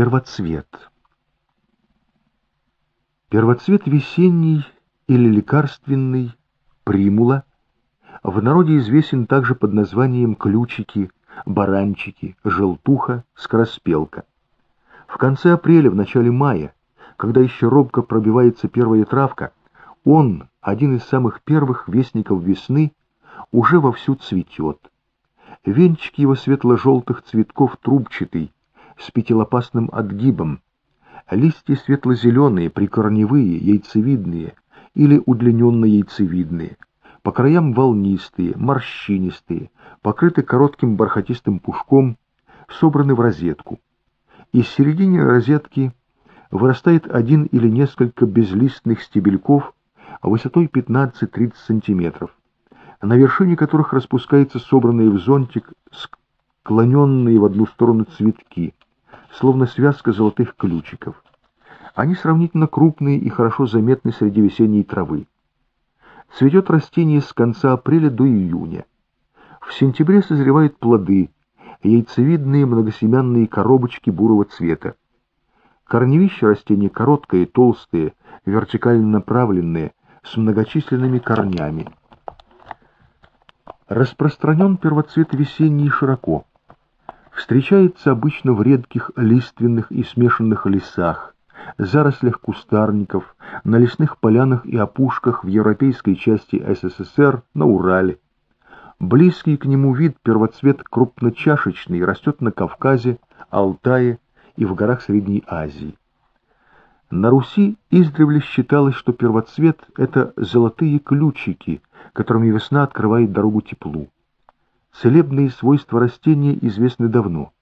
Первоцвет. Первоцвет весенний или лекарственный, примула, в народе известен также под названием ключики, баранчики, желтуха, скороспелка. В конце апреля, в начале мая, когда еще робко пробивается первая травка, он, один из самых первых вестников весны, уже вовсю цветет. Венчик его светло-желтых цветков трубчатый, с пятилопастным отгибом. Листья светло-зеленые, прикорневые, яйцевидные или удлиненно-яйцевидные. По краям волнистые, морщинистые, покрыты коротким бархатистым пушком, собраны в розетку. Из середины розетки вырастает один или несколько безлистных стебельков высотой 15-30 сантиметров, на вершине которых распускаются собранные в зонтик склоненные в одну сторону цветки, словно связка золотых ключиков. Они сравнительно крупные и хорошо заметны среди весенней травы. Цветет растение с конца апреля до июня. В сентябре созревают плоды, яйцевидные многосемянные коробочки бурого цвета. Корневища растения короткое, толстые, вертикально направленные, с многочисленными корнями. Распространен первоцвет весенний широко. Встречается обычно в редких лиственных и смешанных лесах, зарослях кустарников, на лесных полянах и опушках в европейской части СССР, на Урале. Близкий к нему вид первоцвет крупночашечный растет на Кавказе, Алтае и в горах Средней Азии. На Руси издревле считалось, что первоцвет — это золотые ключики, которыми весна открывает дорогу теплу. Целебные свойства растения известны давно.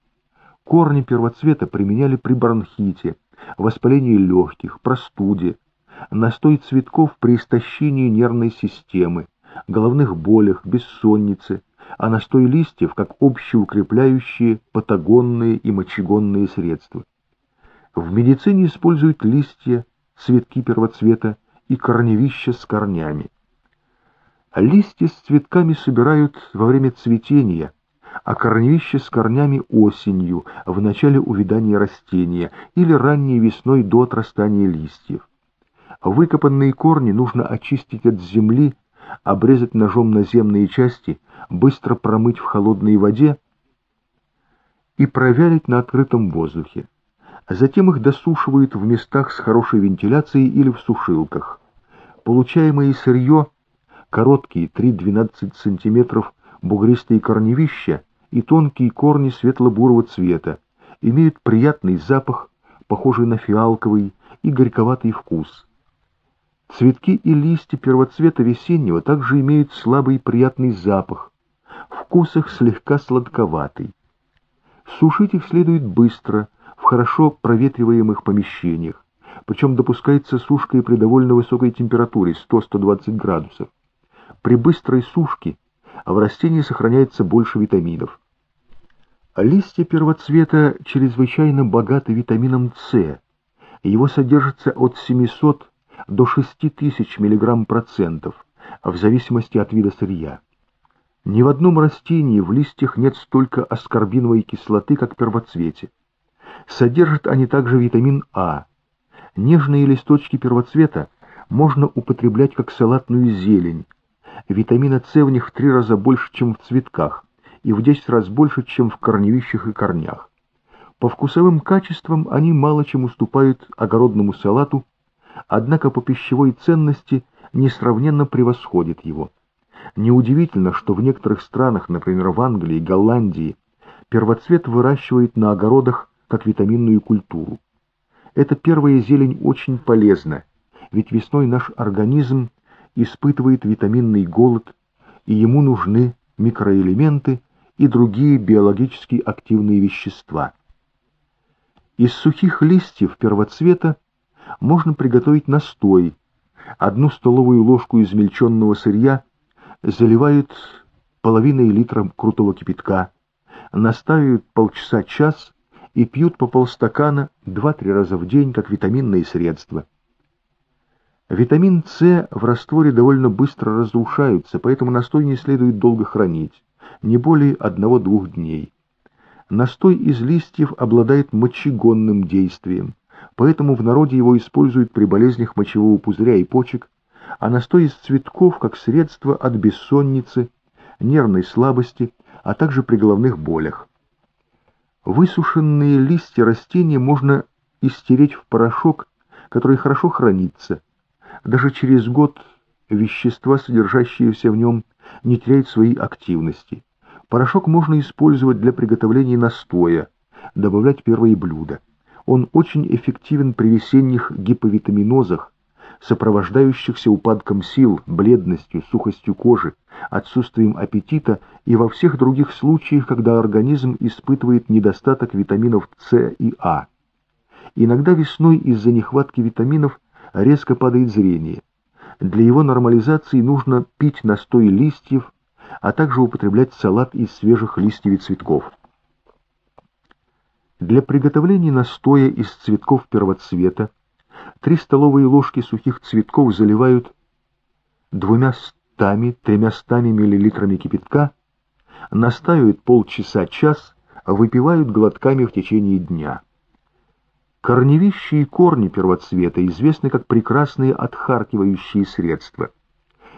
Корни первоцвета применяли при бронхите, воспалении легких, простуде, настой цветков при истощении нервной системы, головных болях, бессоннице, а настой листьев как общеукрепляющие патагонные и мочегонные средства. В медицине используют листья, цветки первоцвета и корневища с корнями. Листья с цветками собирают во время цветения, а корневища с корнями осенью, в начале увядания растения или ранней весной до отрастания листьев. Выкопанные корни нужно очистить от земли, обрезать ножом наземные части, быстро промыть в холодной воде и провялить на открытом воздухе. Затем их досушивают в местах с хорошей вентиляцией или в сушилках. Получаемое сырье – короткие 3-12 см бугристые корневища и тонкие корни светло-бурого цвета, имеют приятный запах, похожий на фиалковый и горьковатый вкус. Цветки и листья первоцвета весеннего также имеют слабый приятный запах, вкус их слегка сладковатый. Сушить их следует быстро, в хорошо проветриваемых помещениях, причем допускается сушка и при довольно высокой температуре 100-120 градусов. При быстрой сушке в растении сохраняется больше витаминов. Листья первоцвета чрезвычайно богаты витамином С. Его содержится от 700 до 6000 мг процентов, в зависимости от вида сырья. Ни в одном растении в листьях нет столько аскорбиновой кислоты, как в первоцвете. Содержат они также витамин А. Нежные листочки первоцвета можно употреблять как салатную зелень, Витамина С в них в три раза больше, чем в цветках, и в десять раз больше, чем в корневищах и корнях. По вкусовым качествам они мало чем уступают огородному салату, однако по пищевой ценности несравненно превосходят его. Неудивительно, что в некоторых странах, например, в Англии и Голландии, первоцвет выращивают на огородах как витаминную культуру. Эта первая зелень очень полезна, ведь весной наш организм испытывает витаминный голод, и ему нужны микроэлементы и другие биологически активные вещества. Из сухих листьев первоцвета можно приготовить настой. Одну столовую ложку измельченного сырья заливают половиной литра крутого кипятка, настаивают полчаса-час и пьют по полстакана 2-3 раза в день как витаминные средства. Витамин С в растворе довольно быстро разрушается, поэтому настой не следует долго хранить, не более одного-двух дней. Настой из листьев обладает мочегонным действием, поэтому в народе его используют при болезнях мочевого пузыря и почек, а настой из цветков как средство от бессонницы, нервной слабости, а также при головных болях. Высушенные листья растения можно истереть в порошок, который хорошо хранится. Даже через год вещества, содержащиеся в нем, не теряют своей активности. Порошок можно использовать для приготовления настоя, добавлять первые блюда. Он очень эффективен при весенних гиповитаминозах, сопровождающихся упадком сил, бледностью, сухостью кожи, отсутствием аппетита и во всех других случаях, когда организм испытывает недостаток витаминов С и А. Иногда весной из-за нехватки витаминов резко падает зрение. Для его нормализации нужно пить настой листьев, а также употреблять салат из свежих листьев и цветков. Для приготовления настоя из цветков первоцвета 3 столовые ложки сухих цветков заливают двумя стами, тремя миллилитрами кипятка, настаивают полчаса-час, выпивают глотками в течение дня. Корневища и корни первоцвета известны как прекрасные отхаркивающие средства –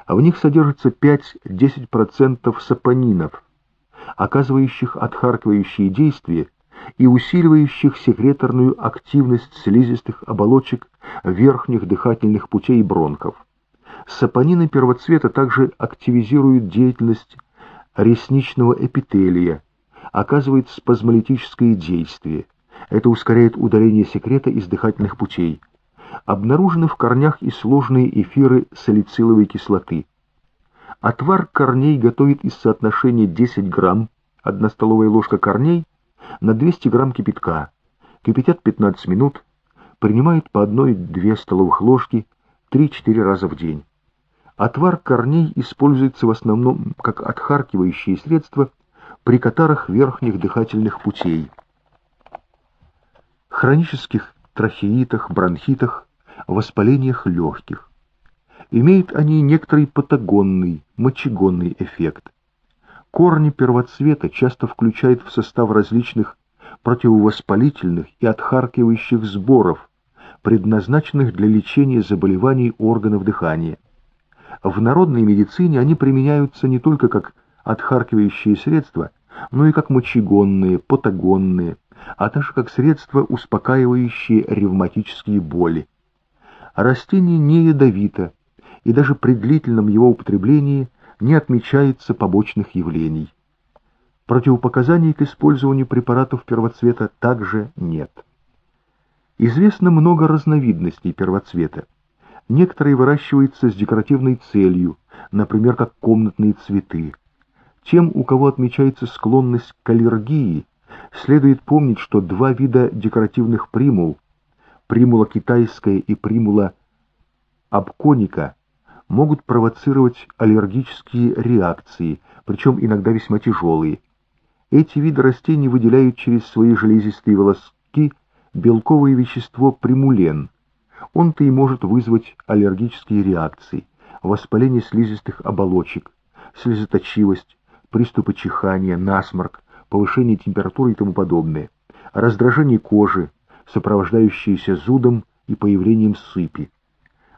а в них содержится 5-10% сапонинов, оказывающих отхаркивающие действия и усиливающих секреторную активность слизистых оболочек верхних дыхательных путей бронхов. Сапонины первоцвета также активизируют деятельность ресничного эпителия, оказывает спазмолитическое действие. Это ускоряет удаление секрета из дыхательных путей обнаружены в корнях и сложные эфиры салициловой кислоты. Отвар корней готовит из соотношения 10 грамм, 1 столовая ложка корней, на 200 грамм кипятка. Кипятят 15 минут, принимают по 1-2 столовых ложки 3-4 раза в день. Отвар корней используется в основном как отхаркивающее средство при катарах верхних дыхательных путей. Хронических трахеитах, бронхитах, воспалениях легких. Имеют они некоторый патагонный, мочегонный эффект. Корни первоцвета часто включают в состав различных противовоспалительных и отхаркивающих сборов, предназначенных для лечения заболеваний органов дыхания. В народной медицине они применяются не только как отхаркивающие средства, но и как мочегонные, патагонные, а также как средство, успокаивающее ревматические боли. Растение не ядовито, и даже при длительном его употреблении не отмечается побочных явлений. Противопоказаний к использованию препаратов первоцвета также нет. Известно много разновидностей первоцвета. Некоторые выращиваются с декоративной целью, например, как комнатные цветы. Тем, у кого отмечается склонность к аллергии, Следует помнить, что два вида декоративных примул, примула китайская и примула абконика, могут провоцировать аллергические реакции, причем иногда весьма тяжелые. Эти виды растений выделяют через свои железистые волоски белковое вещество примулен. Он-то и может вызвать аллергические реакции, воспаление слизистых оболочек, слезоточивость, приступы чихания, насморк, повышение температуры и тому подобное, раздражение кожи, сопровождающееся зудом и появлением сыпи.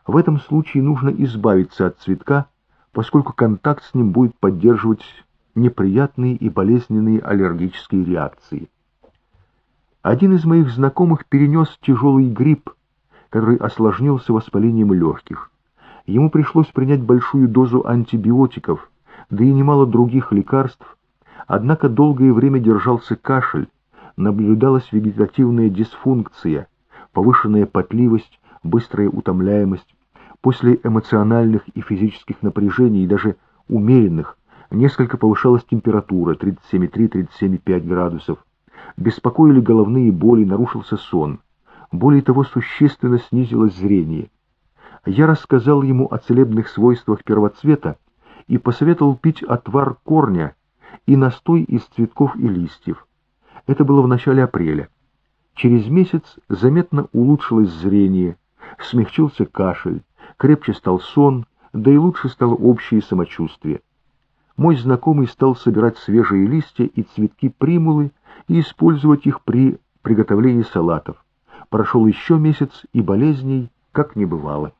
В этом случае нужно избавиться от цветка, поскольку контакт с ним будет поддерживать неприятные и болезненные аллергические реакции. Один из моих знакомых перенес тяжелый грипп, который осложнился воспалением легких. Ему пришлось принять большую дозу антибиотиков, да и немало других лекарств, Однако долгое время держался кашель, наблюдалась вегетативная дисфункция, повышенная потливость, быстрая утомляемость. После эмоциональных и физических напряжений, даже умеренных, несколько повышалась температура 37,3-37,5 градусов. Беспокоили головные боли, нарушился сон. Более того, существенно снизилось зрение. Я рассказал ему о целебных свойствах первоцвета и посоветовал пить отвар корня, и настой из цветков и листьев. Это было в начале апреля. Через месяц заметно улучшилось зрение, смягчился кашель, крепче стал сон, да и лучше стало общее самочувствие. мой знакомый стал собирать свежие листья и цветки примулы и использовать их при приготовлении салатов. Прошел еще месяц, и болезней как не бывало.